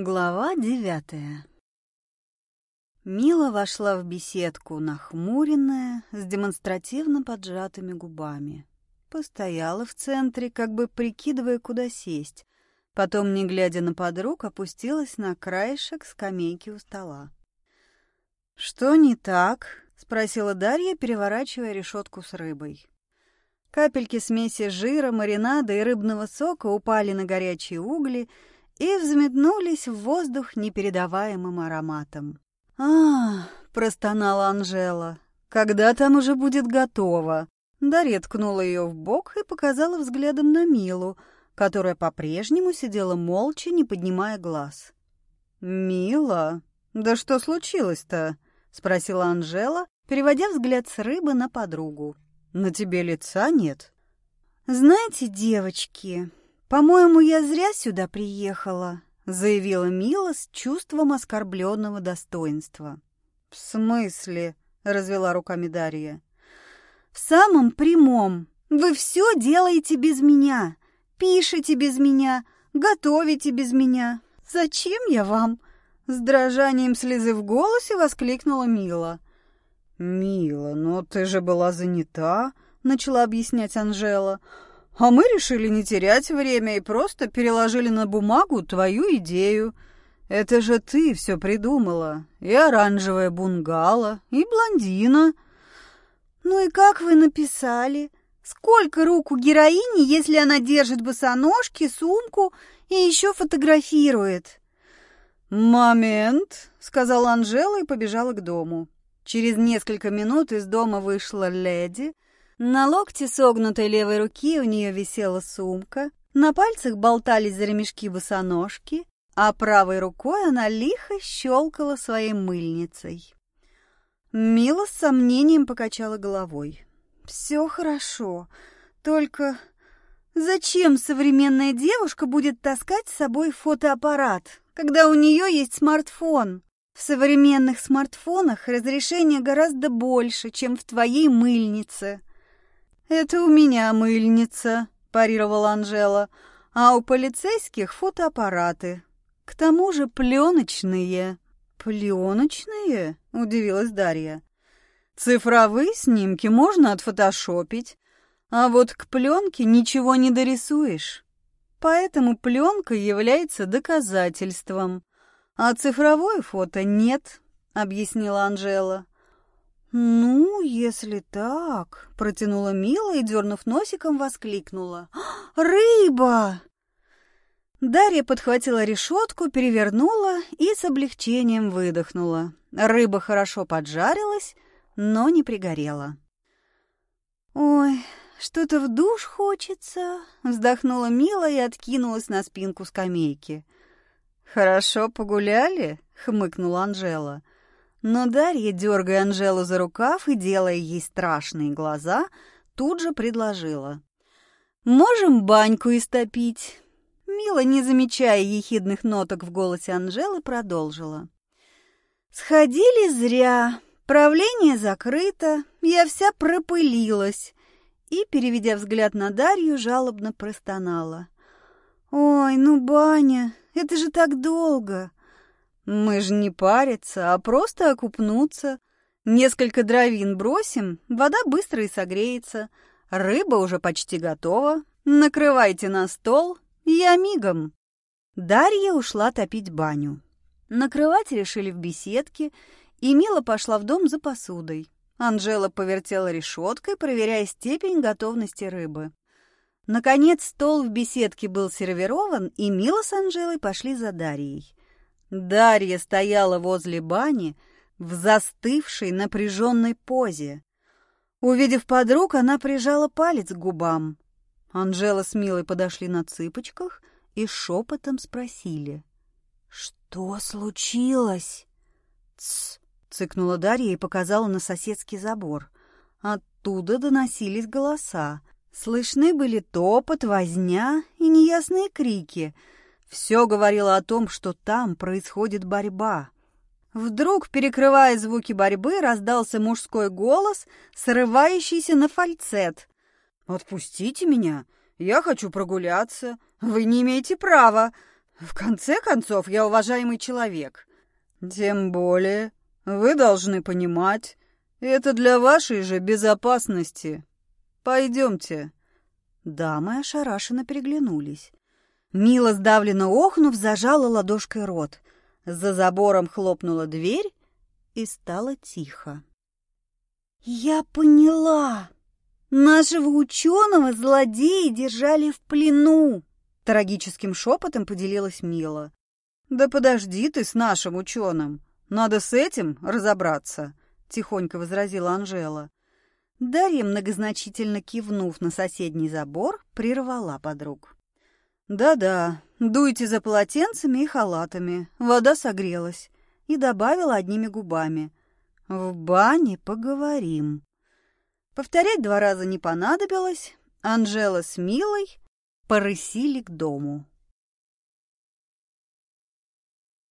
Глава девятая Мила вошла в беседку, нахмуренная, с демонстративно поджатыми губами. Постояла в центре, как бы прикидывая, куда сесть. Потом, не глядя на подруг, опустилась на краешек скамейки у стола. «Что не так?» — спросила Дарья, переворачивая решетку с рыбой. Капельки смеси жира, маринада и рыбного сока упали на горячие угли и взметнулись в воздух непередаваемым ароматом. а простонала Анжела. «Когда там уже будет готово?» Дарья ткнула ее в бок и показала взглядом на Милу, которая по-прежнему сидела молча, не поднимая глаз. «Мила, да что случилось-то?» — спросила Анжела, переводя взгляд с рыбы на подругу. «На тебе лица нет?» «Знаете, девочки, по-моему, я зря сюда приехала», — заявила Мила с чувством оскорбленного достоинства. «В смысле?» — развела руками Дарья. В самом прямом. Вы все делаете без меня. Пишете без меня, готовите без меня. Зачем я вам?» С дрожанием слезы в голосе воскликнула Мила. «Мила, но ты же была занята», — начала объяснять Анжела. «А мы решили не терять время и просто переложили на бумагу твою идею. Это же ты все придумала. И оранжевая бунгало, и блондина». «Ну и как вы написали? Сколько рук у героини, если она держит босоножки, сумку и еще фотографирует?» «Момент», — сказала Анжела и побежала к дому. Через несколько минут из дома вышла леди. На локте согнутой левой руки у нее висела сумка, на пальцах болтались за ремешки босоножки, а правой рукой она лихо щелкала своей мыльницей. Мила с сомнением покачала головой. «Все хорошо, только зачем современная девушка будет таскать с собой фотоаппарат, когда у нее есть смартфон? В современных смартфонах разрешение гораздо больше, чем в твоей мыльнице». «Это у меня мыльница», – парировала Анжела, «а у полицейских фотоаппараты. К тому же пленочные». «Пленочные?» — удивилась Дарья. «Цифровые снимки можно отфотошопить, а вот к пленке ничего не дорисуешь. Поэтому пленка является доказательством, а цифровое фото нет», — объяснила Анжела. «Ну, если так...» — протянула Мила и, дернув носиком, воскликнула. «Рыба!» Дарья подхватила решетку, перевернула и с облегчением выдохнула. Рыба хорошо поджарилась, но не пригорела. «Ой, что-то в душ хочется», — вздохнула Мила и откинулась на спинку скамейки. «Хорошо погуляли?» — хмыкнула Анжела. Но Дарья, дергая Анжелу за рукав и делая ей страшные глаза, тут же предложила. «Можем баньку истопить?» Мила, не замечая ехидных ноток в голосе Анжелы, продолжила. «Сходили зря. Правление закрыто. Я вся пропылилась». И, переведя взгляд на Дарью, жалобно простонала. «Ой, ну, баня, это же так долго!» «Мы же не париться, а просто окупнуться. Несколько дровин бросим, вода быстро и согреется. Рыба уже почти готова. Накрывайте на стол, «Я мигом». Дарья ушла топить баню. Накрывать решили в беседке, и Мила пошла в дом за посудой. Анжела повертела решеткой, проверяя степень готовности рыбы. Наконец стол в беседке был сервирован, и Мила с Анжелой пошли за Дарьей. Дарья стояла возле бани в застывшей напряженной позе. Увидев подруг, она прижала палец к губам. Анжела с Милой подошли на цыпочках и шепотом спросили. «Что случилось?» «Тсс!» — цыкнула Дарья и показала на соседский забор. Оттуда доносились голоса. Слышны были топот, возня и неясные крики. Все говорило о том, что там происходит борьба. Вдруг, перекрывая звуки борьбы, раздался мужской голос, срывающийся на фальцет. «Отпустите меня! Я хочу прогуляться! Вы не имеете права! В конце концов, я уважаемый человек. Тем более, вы должны понимать, это для вашей же безопасности. Пойдемте. Дамы ошарашенно переглянулись. Мила, сдавленно охнув, зажала ладошкой рот. За забором хлопнула дверь, и стало тихо. «Я поняла! Нашего ученого злодеи держали в плену!» Трагическим шепотом поделилась Мила. «Да подожди ты с нашим ученым! Надо с этим разобраться!» — тихонько возразила Анжела. Дарья, многозначительно кивнув на соседний забор, прервала подруг. «Да-да, дуйте за полотенцами и халатами, вода согрелась», и добавила одними губами. «В бане поговорим». Повторять два раза не понадобилось. Анжела с Милой порысили к дому.